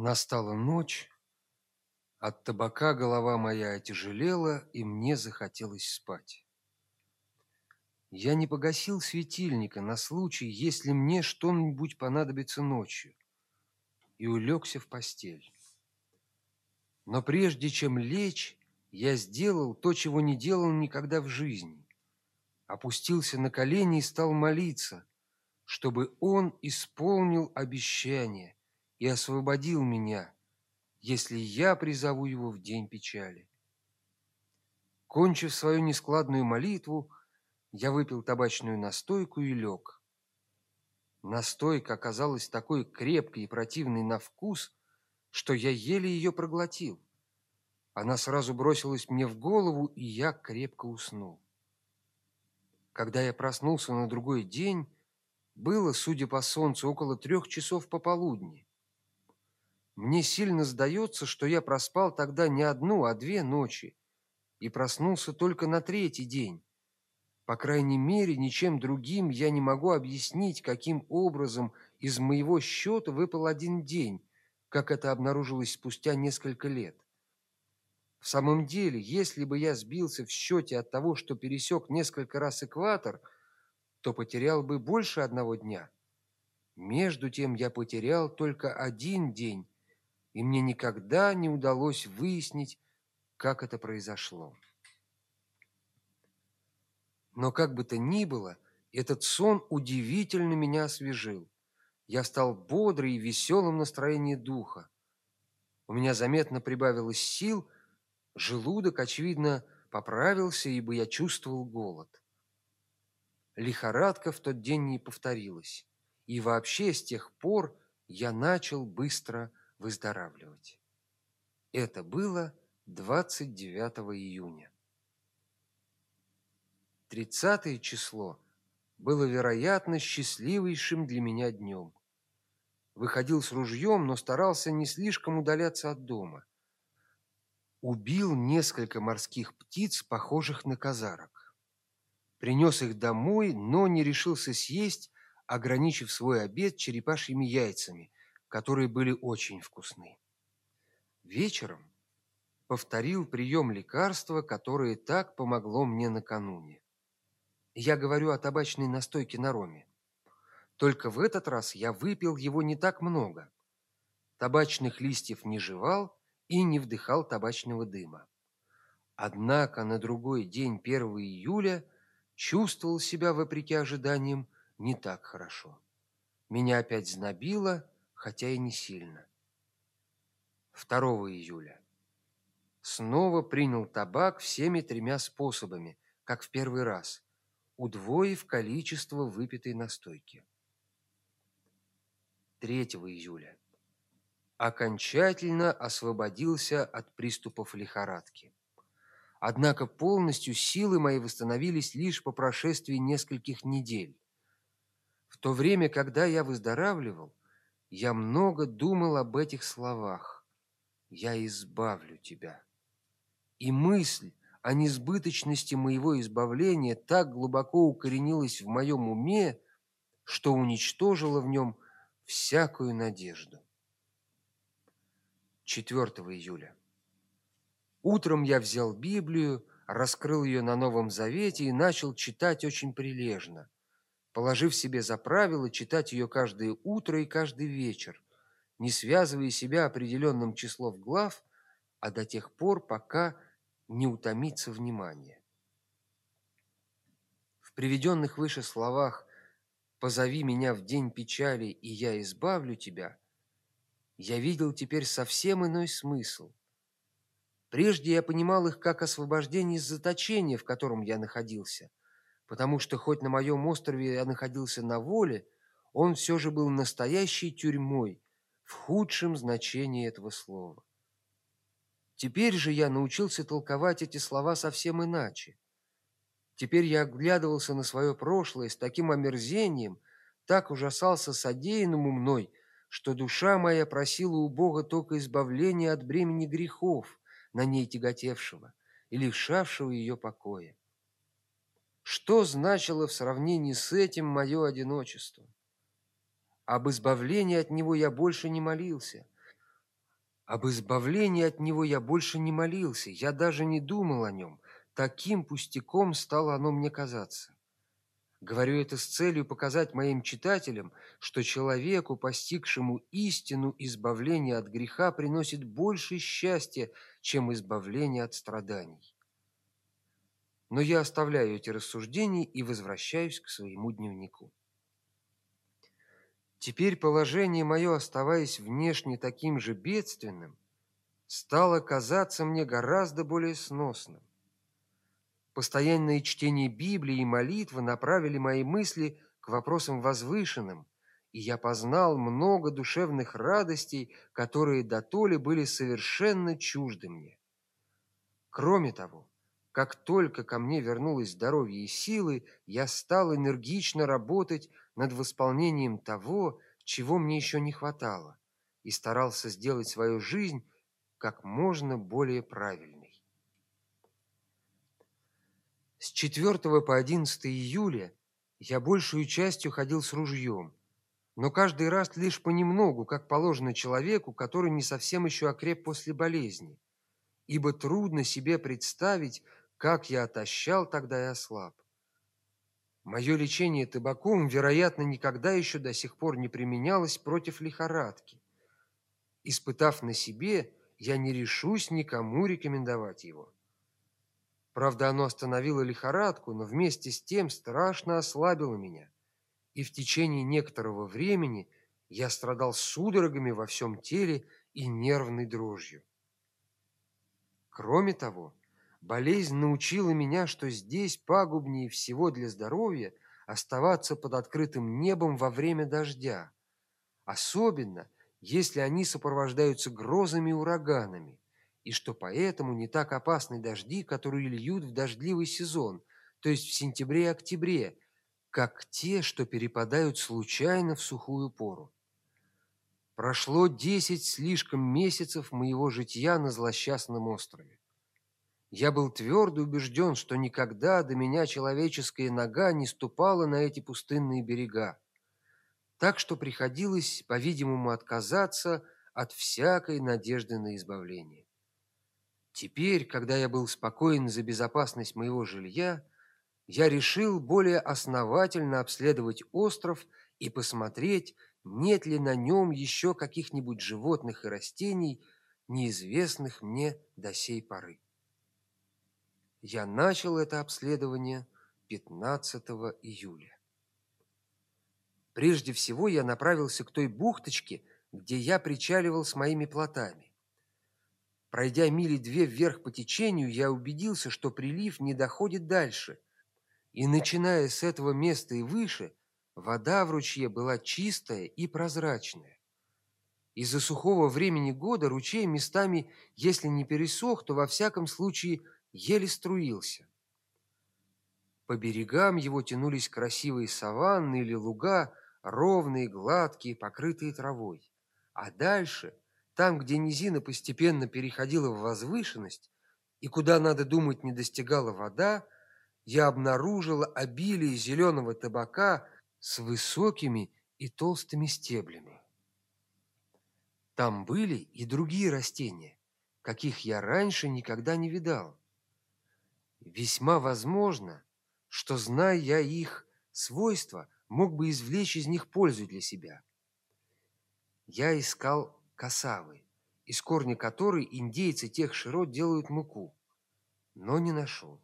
Настала ночь, от табака голова моя отяжелела, и мне захотелось спать. Я не погасил светильника на случай, если мне что-нибудь понадобится ночью, и улегся в постель. Но прежде чем лечь, я сделал то, чего не делал никогда в жизни. Опустился на колени и стал молиться, чтобы он исполнил обещание и освободил меня, если я призову его в день печали. Кончив свою нескладную молитву, я выпил табачную настойку и лег. Настойка оказалась такой крепкой и противной на вкус, что я еле ее проглотил. Она сразу бросилась мне в голову, и я крепко уснул. Когда я проснулся на другой день, было, судя по солнцу, около трех часов пополудни. Мне сильно сдается, что я проспал тогда не одну, а две ночи и проснулся только на третий день. По крайней мере, ничем другим я не могу объяснить, каким образом из моего счета выпал один день, как это обнаружилось спустя несколько лет. В самом деле, если бы я сбился в счете от того, что пересек несколько раз экватор, то потерял бы больше одного дня. Между тем я потерял только один день и мне никогда не удалось выяснить, как это произошло. Но как бы то ни было, этот сон удивительно меня освежил. Я стал бодрый и веселым настроении духа. У меня заметно прибавилось сил, желудок, очевидно, поправился, ибо я чувствовал голод. Лихорадка в тот день не повторилась, и вообще с тех пор я начал быстро выздоравливать. Это было 29 июня. 30 число было, вероятно, счастливейшим для меня днем. Выходил с ружьем, но старался не слишком удаляться от дома. Убил несколько морских птиц, похожих на казарок. Принес их домой, но не решился съесть, ограничив свой обед черепашьими яйцами, которые были очень вкусны. Вечером повторил прием лекарства, которое так помогло мне накануне. Я говорю о табачной настойке на роме. Только в этот раз я выпил его не так много. Табачных листьев не жевал и не вдыхал табачного дыма. Однако на другой день, 1 июля, чувствовал себя вопреки ожиданиям не так хорошо. Меня опять знобило, хотя и не сильно. 2 июля. Снова принял табак всеми тремя способами, как в первый раз, удвоив количество выпитой настойки. 3 июля. Окончательно освободился от приступов лихорадки. Однако полностью силы мои восстановились лишь по прошествии нескольких недель. В то время, когда я выздоравливал, я много думал об этих словах. Я избавлю тебя. И мысль о несбыточности моего избавления так глубоко укоренилась в моем уме, что уничтожила в нем всякую надежду. 4 июля. Утром я взял Библию, раскрыл ее на Новом Завете и начал читать очень прилежно положив себе за правило читать ее каждое утро и каждый вечер, не связывая себя определенным числом глав, а до тех пор, пока не утомится внимание. В приведенных выше словах «позови меня в день печали, и я избавлю тебя» я видел теперь совсем иной смысл. Прежде я понимал их как освобождение из заточения, в котором я находился – потому что хоть на моем острове я находился на воле, он все же был настоящей тюрьмой в худшем значении этого слова. Теперь же я научился толковать эти слова совсем иначе. Теперь я оглядывался на свое прошлое с таким омерзением, так ужасался содеянному мной, что душа моя просила у Бога только избавления от бремени грехов, на ней тяготевшего и лишавшего ее покоя. Что значило в сравнении с этим мое одиночество? Об избавлении от него я больше не молился. Об избавлении от него я больше не молился, я даже не думал о нем. Таким пустяком стало оно мне казаться. Говорю это с целью показать моим читателям, что человеку, постигшему истину избавления от греха, приносит больше счастья, чем избавление от страданий. Но я оставляю эти рассуждения и возвращаюсь к своему дневнику. Теперь положение мое, оставаясь внешне таким же бедственным, стало казаться мне гораздо более сносным. Постоянное чтение Библии и молитвы направили мои мысли к вопросам возвышенным, и я познал много душевных радостей, которые дотоле были совершенно чужды мне. Кроме того, как только ко мне вернулось здоровье и силы, я стал энергично работать над восполнением того, чего мне еще не хватало, и старался сделать свою жизнь как можно более правильной. С 4 по 11 июля я большую частью ходил с ружьем, но каждый раз лишь понемногу, как положено человеку, который не совсем еще окреп после болезни, ибо трудно себе представить, как я отощал тогда и ослаб. Мое лечение табаком, вероятно, никогда еще до сих пор не применялось против лихорадки. Испытав на себе, я не решусь никому рекомендовать его. Правда, оно остановило лихорадку, но вместе с тем страшно ослабило меня. И в течение некоторого времени я страдал судорогами во всем теле и нервной дрожью. Кроме того, болезнь научила меня, что здесь пагубнее всего для здоровья оставаться под открытым небом во время дождя, особенно если они сопровождаются грозами и ураганами и что поэтому не так опасны дожди, которые льют в дождливый сезон, то есть в сентябре и октябре, как те, что перепадают случайно в сухую пору. Прошло десять слишком месяцев моего житья на злосчастном острове. Я был твердо убежден, что никогда до меня человеческая нога не ступала на эти пустынные берега. Так что приходилось, по-видимому, отказаться от всякой надежды на избавление. Теперь, когда я был спокоен за безопасность моего жилья, я решил более основательно обследовать остров и посмотреть, нет ли на нем еще каких-нибудь животных и растений, неизвестных мне до сей поры. Я начал это обследование 15 июля. Прежде всего я направился к той бухточке, где я причаливал с моими плотами. Пройдя мили две вверх по течению, я убедился, что прилив не доходит дальше. И начиная с этого места и выше, вода в ручье была чистая и прозрачная. Из-за сухого времени года ручей местами, если не пересох, то во всяком случае еле струился. По берегам его тянулись красивые саванны или луга, ровные, гладкие, покрытые травой. А дальше – там, где низина постепенно переходила в возвышенность и куда, надо думать, не достигала вода, я обнаружила обилие зеленого табака с высокими и толстыми стеблями. Там были и другие растения, каких я раньше никогда не видал. Весьма возможно, что, зная я их свойства, мог бы извлечь из них пользу для себя. Я искал косавы, из корня которой индейцы тех широт делают муку, но не нашел.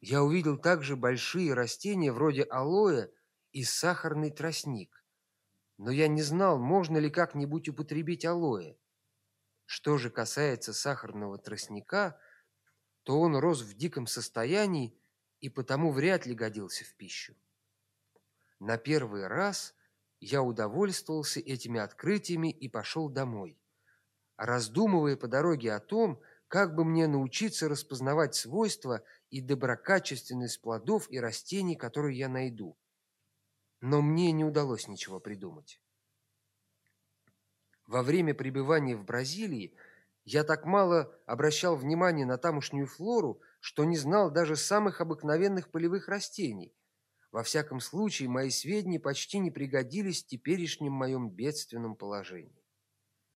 Я увидел также большие растения вроде алоэ и сахарный тростник, но я не знал, можно ли как-нибудь употребить алоэ. Что же касается сахарного тростника, то он рос в диком состоянии и потому вряд ли годился в пищу. На первый раз я удовольствовался этими открытиями и пошел домой, раздумывая по дороге о том, как бы мне научиться распознавать свойства и доброкачественность плодов и растений, которые я найду. Но мне не удалось ничего придумать. Во время пребывания в Бразилии я так мало обращал внимания на тамошнюю флору, что не знал даже самых обыкновенных полевых растений – во всяком случае, мои сведения почти не пригодились в теперешнем моем бедственном положении.